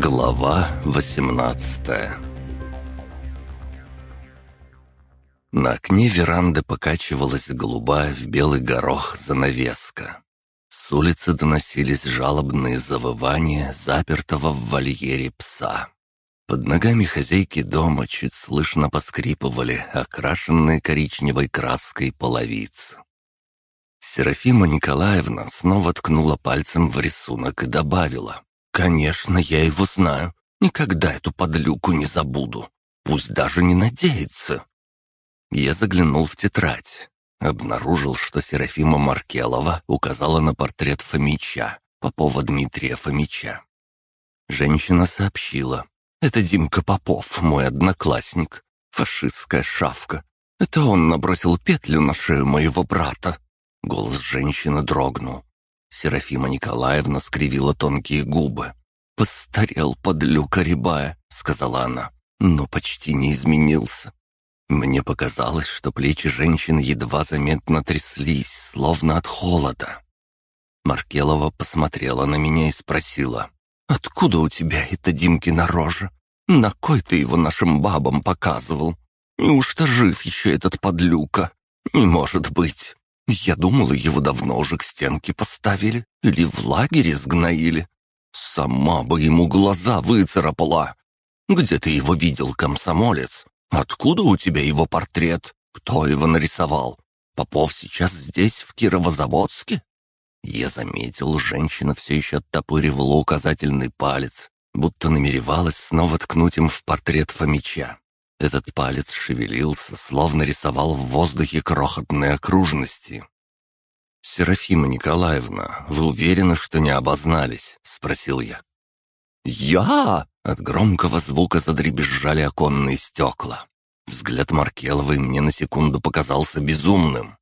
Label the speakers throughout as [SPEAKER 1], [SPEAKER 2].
[SPEAKER 1] Глава 18 На окне веранды покачивалась голубая в белый горох занавеска. С улицы доносились жалобные завывания запертого в вольере пса. Под ногами хозяйки дома чуть слышно поскрипывали окрашенные коричневой краской половицы. Серафима Николаевна снова ткнула пальцем в рисунок и добавила. «Конечно, я его знаю. Никогда эту подлюку не забуду. Пусть даже не надеется». Я заглянул в тетрадь. Обнаружил, что Серафима Маркелова указала на портрет Фомича, Попова Дмитрия Фомича. Женщина сообщила. «Это Димка Попов, мой одноклассник. Фашистская шавка. Это он набросил петлю на шею моего брата». Голос женщины дрогнул. Серафима Николаевна скривила тонкие губы. «Постарел подлюка рябая», — сказала она, — «но почти не изменился». Мне показалось, что плечи женщины едва заметно тряслись, словно от холода. Маркелова посмотрела на меня и спросила, «Откуда у тебя это Димкина рожа? На кой ты его нашим бабам показывал? Неужто жив еще этот подлюка? Не может быть!» Я думала, его давно уже к стенке поставили или в лагере сгноили. Сама бы ему глаза выцарапала. Где ты его видел, комсомолец? Откуда у тебя его портрет? Кто его нарисовал? Попов сейчас здесь, в Кировозаводске?» Я заметил, женщина все еще оттопыривала указательный палец, будто намеревалась снова ткнуть им в портрет Фомича. Этот палец шевелился, словно рисовал в воздухе крохотные окружности. «Серафима Николаевна, вы уверены, что не обознались?» — спросил я. «Я!» — от громкого звука задребезжали оконные стекла. Взгляд Маркеловой мне на секунду показался безумным.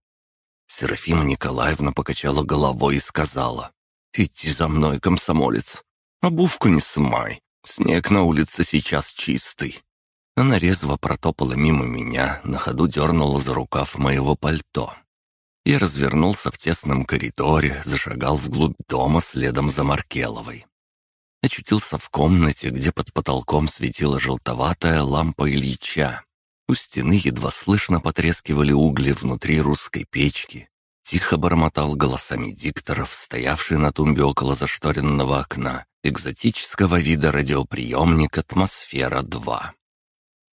[SPEAKER 1] Серафима Николаевна покачала головой и сказала, «Иди за мной, комсомолец. Обувку не сымай. Снег на улице сейчас чистый. Она резво протопала мимо меня, на ходу дернула за рукав моего пальто. Я развернулся в тесном коридоре, зашагал вглубь дома следом за Маркеловой. Очутился в комнате, где под потолком светила желтоватая лампа Ильича. У стены едва слышно потрескивали угли внутри русской печки. Тихо бормотал голосами дикторов, стоявший на тумбе около зашторенного окна, экзотического вида радиоприемник «Атмосфера-2».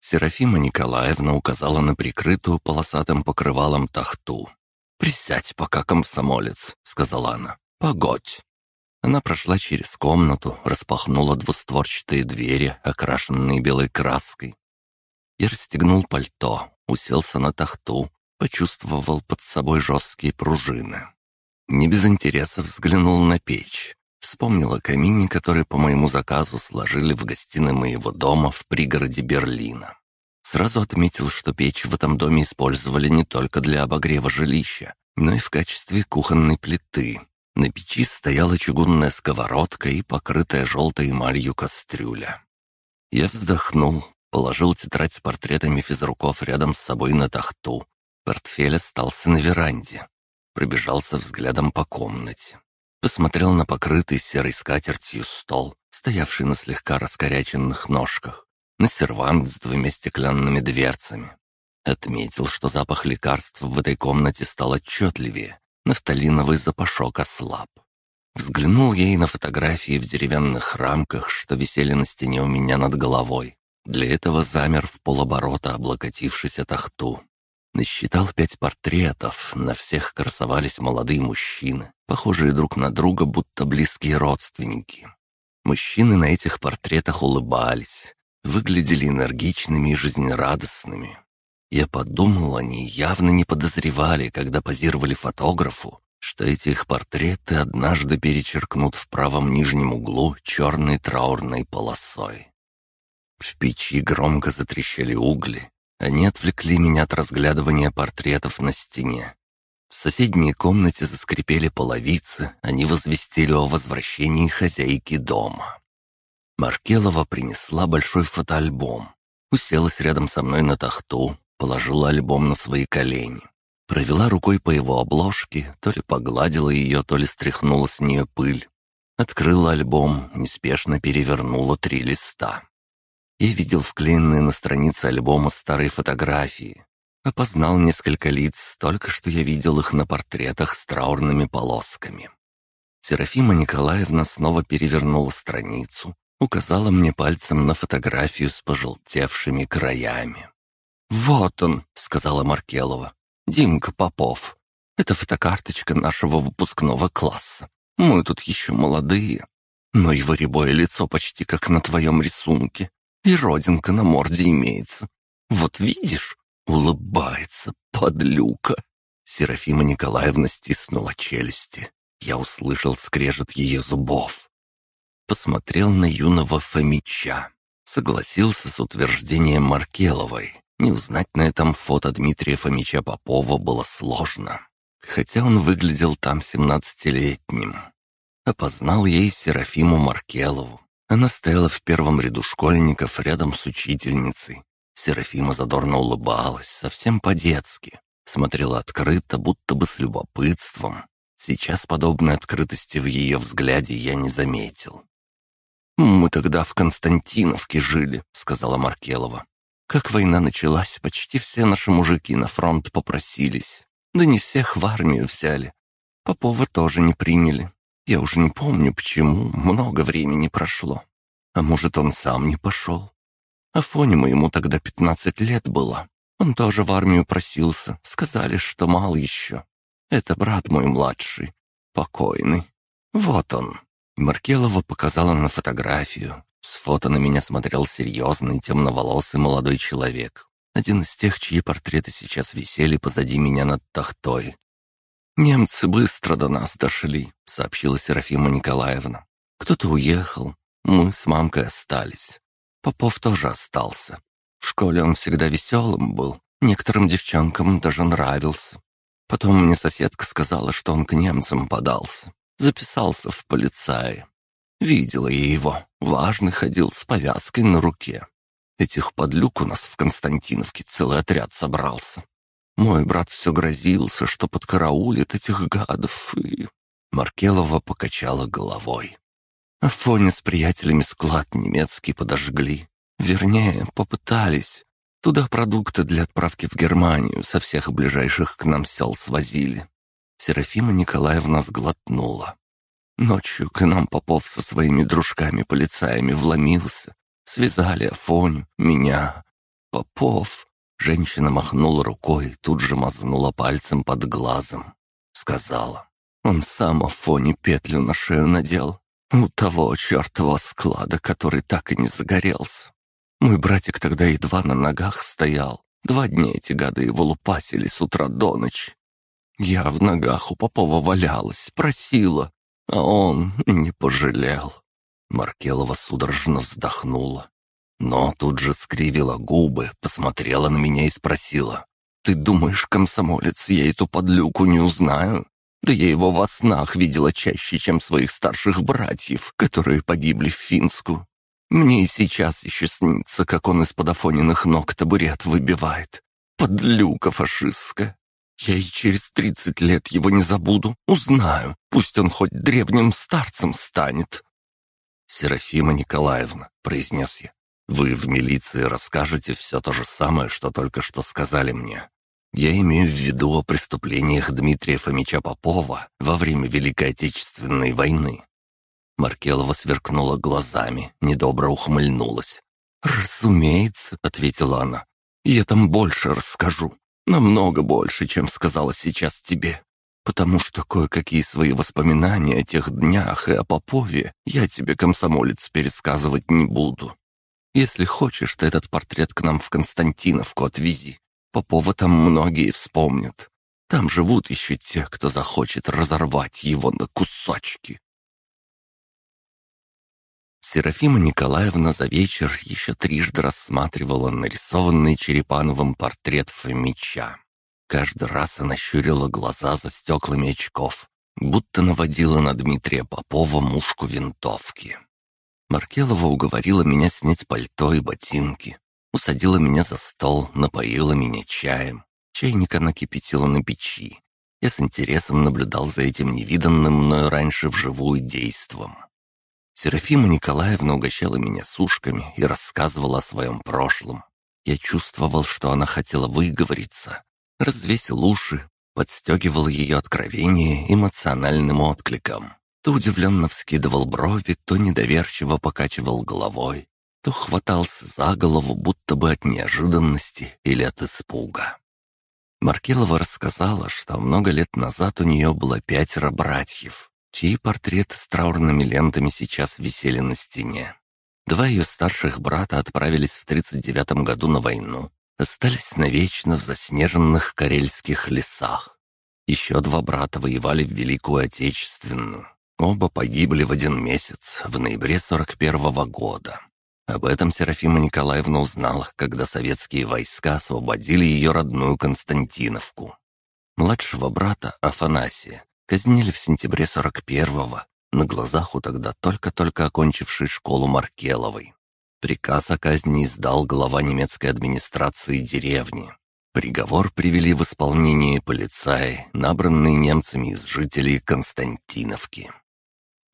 [SPEAKER 1] Серафима Николаевна указала на прикрытую полосатым покрывалом тахту. «Присядь пока, комсомолец», — сказала она. «Погодь». Она прошла через комнату, распахнула двустворчатые двери, окрашенные белой краской. Я расстегнул пальто, уселся на тахту, почувствовал под собой жесткие пружины. Не без интереса взглянул на печь. Вспомнил о камине, который по моему заказу сложили в гостиной моего дома в пригороде Берлина. Сразу отметил, что печь в этом доме использовали не только для обогрева жилища, но и в качестве кухонной плиты. На печи стояла чугунная сковородка и покрытая желтой эмалью кастрюля. Я вздохнул, положил тетрадь с портретами физруков рядом с собой на тахту. Портфель остался на веранде. Пробежался взглядом по комнате посмотрел на покрытый серой скатертью стол, стоявший на слегка раскоряченных ножках, на сервант с двумя стеклянными дверцами. Отметил, что запах лекарств в этой комнате стал отчетливее, нафталиновый запашок ослаб. Взглянул ей на фотографии в деревянных рамках, что висели на стене у меня над головой. Для этого замер в полоборота, облокотившись от ахту. Насчитал пять портретов, на всех красовались молодые мужчины, похожие друг на друга, будто близкие родственники. Мужчины на этих портретах улыбались, выглядели энергичными и жизнерадостными. Я подумал, они явно не подозревали, когда позировали фотографу, что эти их портреты однажды перечеркнут в правом нижнем углу черной траурной полосой. В печи громко затрещали угли, они отвлекли меня от разглядывания портретов на стене. В соседней комнате заскрипели половицы, они возвестили о возвращении хозяйки дома. Маркелова принесла большой фотоальбом, уселась рядом со мной на тахту, положила альбом на свои колени. Провела рукой по его обложке, то ли погладила ее, то ли стряхнула с нее пыль. Открыла альбом, неспешно перевернула три листа. Я видел вклеенные на странице альбома старые фотографии. Опознал несколько лиц, только что я видел их на портретах с траурными полосками. Серафима Николаевна снова перевернула страницу, указала мне пальцем на фотографию с пожелтевшими краями. «Вот он», — сказала Маркелова, — «Димка Попов. Это фотокарточка нашего выпускного класса. Мы тут еще молодые. Но его рябое лицо почти как на твоем рисунке. И родинка на морде имеется. Вот видишь, улыбается, подлюка». Серафима Николаевна стиснула челюсти. Я услышал скрежет ее зубов. Посмотрел на юного Фомича. Согласился с утверждением Маркеловой. Не узнать на этом фото Дмитрия Фомича Попова было сложно. Хотя он выглядел там семнадцатилетним. Опознал и Серафиму Маркелову. Она стояла в первом ряду школьников рядом с учительницей. Серафима задорно улыбалась, совсем по-детски. Смотрела открыто, будто бы с любопытством. Сейчас подобной открытости в ее взгляде я не заметил. «Мы тогда в Константиновке жили», — сказала Маркелова. «Как война началась, почти все наши мужики на фронт попросились. Да не всех в армию взяли. Попова тоже не приняли. Я уже не помню, почему, много времени прошло. А может, он сам не пошел. Афоне моему тогда пятнадцать лет было. Он тоже в армию просился, сказали, что мал еще. Это брат мой младший, покойный. Вот он». Маркелова показала на фотографию. С фото на меня смотрел серьезный, темноволосый молодой человек. Один из тех, чьи портреты сейчас висели позади меня над тахтой. «Немцы быстро до нас дошли», — сообщила Серафима Николаевна. «Кто-то уехал, мы с мамкой остались. Попов тоже остался. В школе он всегда веселым был, некоторым девчонкам даже нравился. Потом мне соседка сказала, что он к немцам подался. Записался в полицаи. Видела я его, важный ходил с повязкой на руке. Этих подлюк у нас в Константиновке целый отряд собрался. Мой брат все грозился, что подкараулит этих гадов, и... Маркелова покачала головой. Афоне с приятелями склад немецкий подожгли. Вернее, попытались. Туда продукты для отправки в Германию со всех ближайших к нам сел свозили. Серафима Николаевна сглотнула. Ночью к нам Попов со своими дружками-полицаями вломился. Связали Афоню, меня. Попов. Женщина махнула рукой, тут же мазнула пальцем под глазом. Сказала. Он сам Афоне петлю на шею надел. У того чертова склада, который так и не загорелся. Мой братик тогда едва на ногах стоял. Два дня эти гады его лупасили с утра до ночи. Я в ногах у Попова валялась, просила, а он не пожалел. Маркелова судорожно вздохнула но тут же скривила губы, посмотрела на меня и спросила. «Ты думаешь, комсомолец, я эту подлюку не узнаю? Да я его во снах видела чаще, чем своих старших братьев, которые погибли в Финску. Мне и сейчас еще снится, как он из-под Афониных ног табурет выбивает. Подлюка фашистская. Я и через тридцать лет его не забуду, узнаю. Пусть он хоть древним старцем станет». «Серафима Николаевна», — произнес я, вы в милиции расскажете все то же самое, что только что сказали мне. Я имею в виду о преступлениях Дмитрия Фомича Попова во время Великой Отечественной войны». Маркелова сверкнула глазами, недобро ухмыльнулась. «Разумеется», — ответила она. «Я там больше расскажу. Намного больше, чем сказала сейчас тебе. Потому что кое-какие свои воспоминания о тех днях и о Попове я тебе, комсомолец, пересказывать не буду. Если хочешь, ты этот портрет к нам в Константиновку отвези. Попова там многие вспомнят. Там живут еще те, кто захочет разорвать его на кусочки. Серафима Николаевна за вечер еще трижды рассматривала нарисованный Черепановым портрет Фомича. Каждый раз она щурила глаза за стеклами очков, будто наводила на Дмитрия Попова мушку винтовки. Маркелова уговорила меня снять пальто и ботинки. Усадила меня за стол, напоила меня чаем. Чайник она кипятила на печи. Я с интересом наблюдал за этим невиданным мною раньше вживую действом. Серафима Николаевна угощала меня сушками и рассказывала о своем прошлом. Я чувствовал, что она хотела выговориться. Развесил уши, подстегивал ее откровение эмоциональным откликом. То удивленно вскидывал брови, то недоверчиво покачивал головой, то хватался за голову, будто бы от неожиданности или от испуга. Маркелова рассказала, что много лет назад у нее было пятеро братьев, чьи портреты с траурными лентами сейчас висели на стене. Два ее старших брата отправились в 39 году на войну, остались навечно в заснеженных карельских лесах. Еще два брата воевали в Великую Отечественную. Оба погибли в один месяц, в ноябре 41 -го года. Об этом Серафима Николаевна узнала, когда советские войска освободили ее родную Константиновку. Младшего брата, Афанасия, казнили в сентябре 41-го, на глазах у тогда только-только окончившей школу Маркеловой. Приказ о казни издал глава немецкой администрации деревни. Приговор привели в исполнение полицаи, набранные немцами из жителей Константиновки.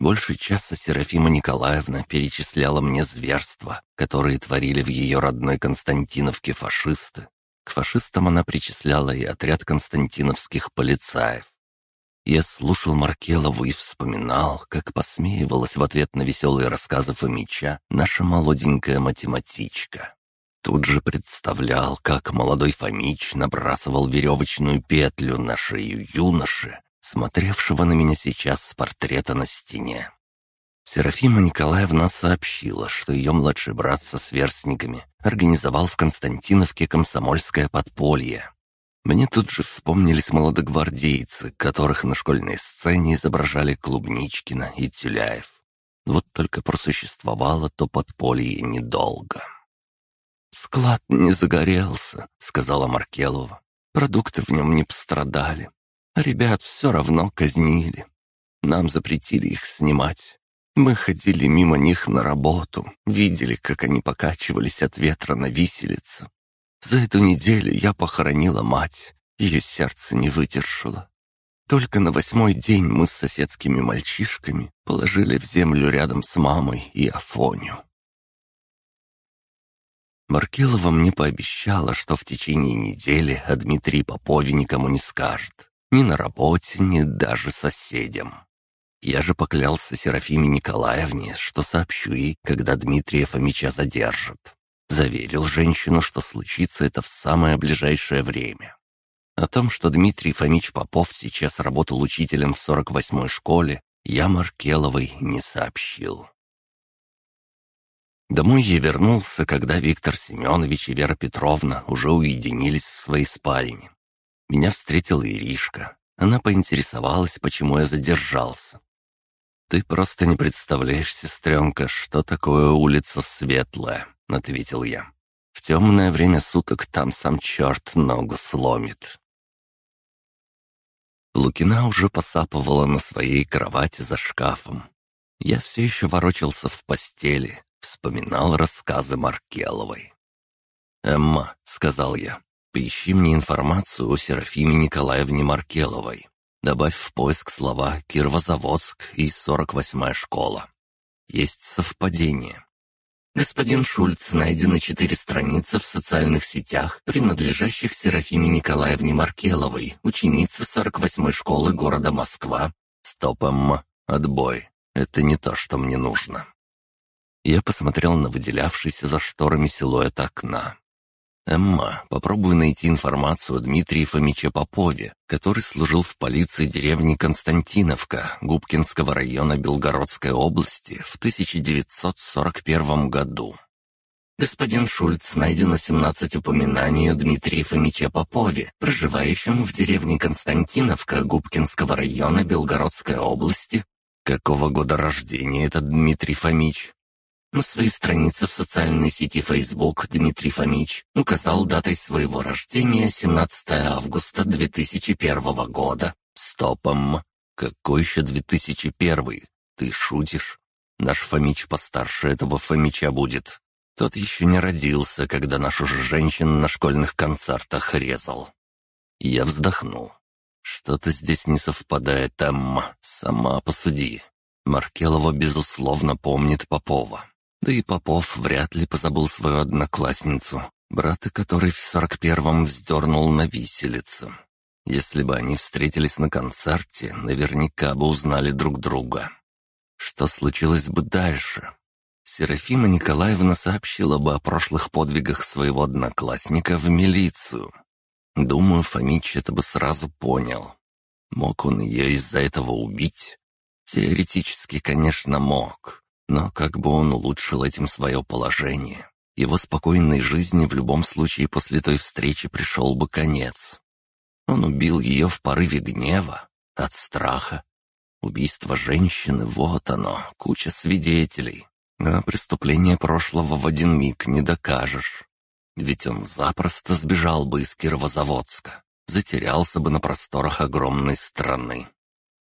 [SPEAKER 1] Больше часа Серафима Николаевна перечисляла мне зверства, которые творили в ее родной Константиновке фашисты. К фашистам она причисляла и отряд константиновских полицаев. Я слушал Маркелову и вспоминал, как посмеивалась в ответ на веселые рассказы Фомича наша молоденькая математичка. Тут же представлял, как молодой Фомич набрасывал веревочную петлю на шею юноши, смотревшего на меня сейчас с портрета на стене. Серафима Николаевна сообщила, что ее младший брат со сверстниками организовал в Константиновке комсомольское подполье. Мне тут же вспомнились молодогвардейцы, которых на школьной сцене изображали Клубничкина и Тюляев. Вот только просуществовало то подполье недолго. «Склад не загорелся», — сказала Маркелова. «Продукты в нем не пострадали. Ребят все равно казнили. Нам запретили их снимать. Мы ходили мимо них на работу, видели, как они покачивались от ветра на виселице. За эту неделю я похоронила мать, ее сердце не выдержало. Только на восьмой день мы с соседскими мальчишками положили в землю рядом с мамой и Афоню. Маркелова мне пообещала, что в течение недели о Дмитрии Попове никому не скажет. Ни на работе, ни даже соседям. Я же поклялся Серафиме Николаевне, что сообщу ей, когда Дмитрия Фомича задержат. Заверил женщину, что случится это в самое ближайшее время. О том, что Дмитрий Фомич Попов сейчас работал учителем в 48-й школе, я Маркеловой не сообщил. Домой я вернулся, когда Виктор Семенович и Вера Петровна уже уединились в своей спальне. Меня встретила Иришка. Она поинтересовалась, почему я задержался. «Ты просто не представляешь, сестренка, что такое улица Светлая», — ответил я. «В темное время суток там сам черт ногу сломит». Лукина уже посапывала на своей кровати за шкафом. Я все еще ворочался в постели, вспоминал рассказы Маркеловой. «Эмма», — сказал я, Поищи мне информацию о Серафиме Николаевне Маркеловой. Добавь в поиск слова «Кировозаводск» и «48-я школа». Есть совпадение. Господин Шульц, найдено четыре страницы в социальных сетях, принадлежащих Серафиме Николаевне Маркеловой, ученице 48-й школы города Москва. Стопом. Отбой. Это не то, что мне нужно. Я посмотрел на выделявшийся за шторами силуэт окна. «Эмма, попробуй найти информацию о Дмитрии Фомиче Попове, который служил в полиции деревни Константиновка Губкинского района Белгородской области в 1941 году». Господин Шульц, найдено 17 упоминаний о Дмитрии Фомиче Попове, проживающем в деревне Константиновка Губкинского района Белгородской области. Какого года рождения этот Дмитрий Фомич? На своей странице в социальной сети Facebook Дмитрий Фомич указал датой своего рождения 17 августа 2001 года. Стопом. Какой еще 2001? Ты шутишь? Наш Фомич постарше этого Фомича будет. Тот еще не родился, когда нашу же женщин на школьных концертах резал. Я вздохнул. Что-то здесь не совпадает, Эмма. Сама посуди. Маркелова, безусловно, помнит Попова. Да и Попов вряд ли позабыл свою одноклассницу, брата которой в сорок первом вздернул на виселице. Если бы они встретились на концерте, наверняка бы узнали друг друга. Что случилось бы дальше? Серафима Николаевна сообщила бы о прошлых подвигах своего одноклассника в милицию. Думаю, Фомич это бы сразу понял. Мог он ее из-за этого убить? Теоретически, конечно, мог. Но как бы он улучшил этим свое положение? Его спокойной жизни в любом случае после той встречи пришел бы конец. Он убил ее в порыве гнева, от страха. Убийство женщины — вот оно, куча свидетелей. А преступление прошлого в один миг не докажешь. Ведь он запросто сбежал бы из Кировозаводска, затерялся бы на просторах огромной страны.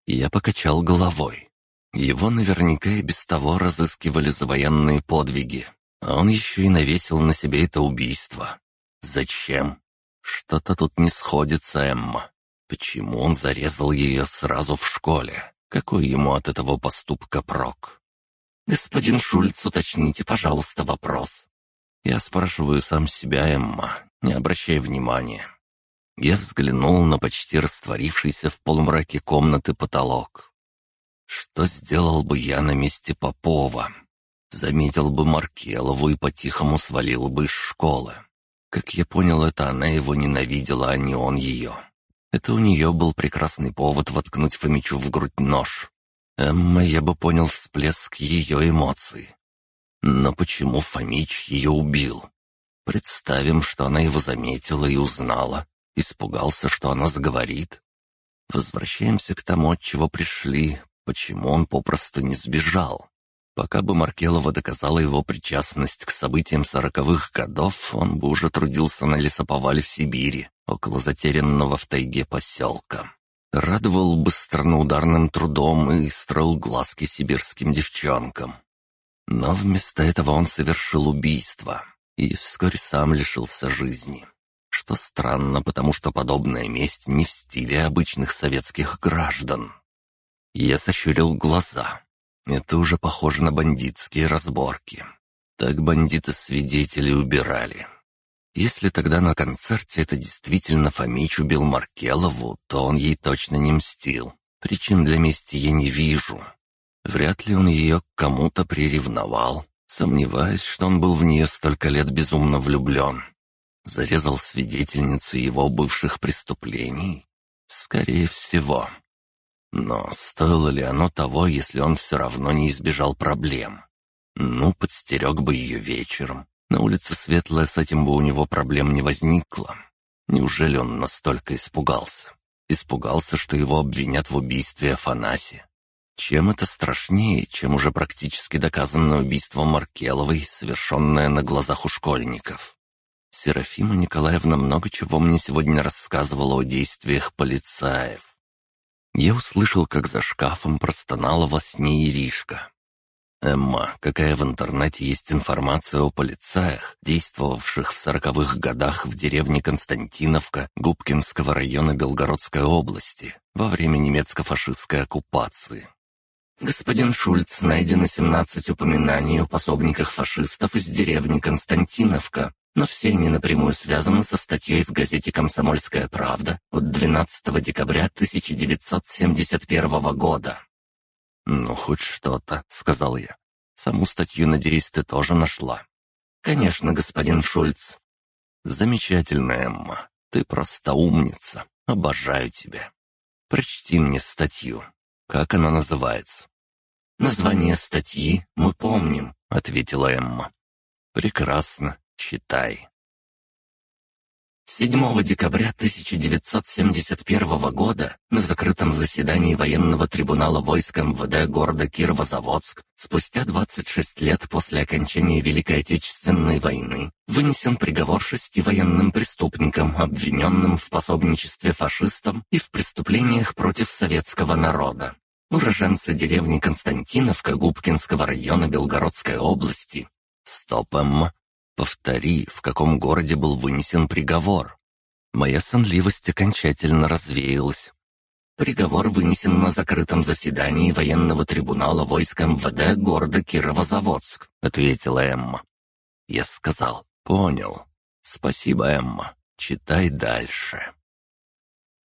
[SPEAKER 1] Я покачал головой. Его наверняка и без того разыскивали за военные подвиги, а он еще и навесил на себе это убийство. Зачем? Что-то тут не сходится, Эмма. Почему он зарезал ее сразу в школе? Какой ему от этого поступка прок? «Господин Шульц, уточните, пожалуйста, вопрос». Я спрашиваю сам себя, Эмма, не обращай внимания. Я взглянул на почти растворившийся в полумраке комнаты потолок. Что сделал бы я на месте Попова? Заметил бы Маркелову и по-тихому свалил бы из школы. Как я понял, это она его ненавидела, а не он ее. Это у нее был прекрасный повод воткнуть Фомичу в грудь нож. Эмма, я бы понял всплеск ее эмоций. Но почему Фомич ее убил? Представим, что она его заметила и узнала. Испугался, что она заговорит. Возвращаемся к тому, от чего пришли, почему он попросту не сбежал. Пока бы Маркелова доказала его причастность к событиям сороковых годов, он бы уже трудился на лесоповале в Сибири, около затерянного в тайге поселка. Радовал бы страноударным трудом и строил глазки сибирским девчонкам. Но вместо этого он совершил убийство и вскоре сам лишился жизни. Что странно, потому что подобная месть не в стиле обычных советских граждан. Я сощурил глаза. Это уже похоже на бандитские разборки. Так бандиты свидетелей убирали. Если тогда на концерте это действительно Фомич убил Маркелову, то он ей точно не мстил. Причин для мести я не вижу. Вряд ли он ее к кому-то приревновал. Сомневаюсь, что он был в нее столько лет безумно влюблен. Зарезал свидетельницу его бывших преступлений? Скорее всего. Но стоило ли оно того, если он все равно не избежал проблем? Ну, подстерег бы ее вечером. На улице светлая, с этим бы у него проблем не возникло. Неужели он настолько испугался? Испугался, что его обвинят в убийстве Афанасия. Чем это страшнее, чем уже практически доказанное убийство Маркеловой, совершенное на глазах у школьников? Серафима Николаевна много чего мне сегодня рассказывала о действиях полицаев. Я услышал, как за шкафом простонала во сне Иришка. «Эмма, какая в интернете есть информация о полицаях, действовавших в сороковых годах в деревне Константиновка Губкинского района Белгородской области во время немецко-фашистской оккупации?»
[SPEAKER 2] «Господин Шульц, найдено 17 упоминаний о пособниках фашистов из деревни Константиновка но все они напрямую связаны со статьей в газете «Комсомольская правда» от 12 декабря 1971 года.
[SPEAKER 1] «Ну, хоть что-то», — сказал я. «Саму статью, надеюсь, ты тоже нашла».
[SPEAKER 2] «Конечно, господин Шульц».
[SPEAKER 1] «Замечательно, Эмма. Ты просто умница. Обожаю тебя. Прочти мне статью. Как она называется?»
[SPEAKER 2] «Название статьи мы помним», — ответила Эмма.
[SPEAKER 1] «Прекрасно. Читай.
[SPEAKER 2] 7 декабря 1971 года на закрытом заседании военного трибунала войск МВД города Кировозаводск, спустя 26 лет после окончания Великой Отечественной войны, вынесен приговор шести военным преступникам, обвиненным в пособничестве фашистам и в преступлениях против советского народа. Уроженцы деревни Константиновка Губкинского района Белгородской области.
[SPEAKER 1] Стоп, Эмма, Повтори, в каком городе был вынесен приговор. Моя сонливость окончательно развеялась.
[SPEAKER 2] Приговор вынесен на закрытом заседании военного трибунала войск МВД города Кировозаводск», — ответила Эмма.
[SPEAKER 1] Я сказал, «Понял. Спасибо, Эмма. Читай дальше».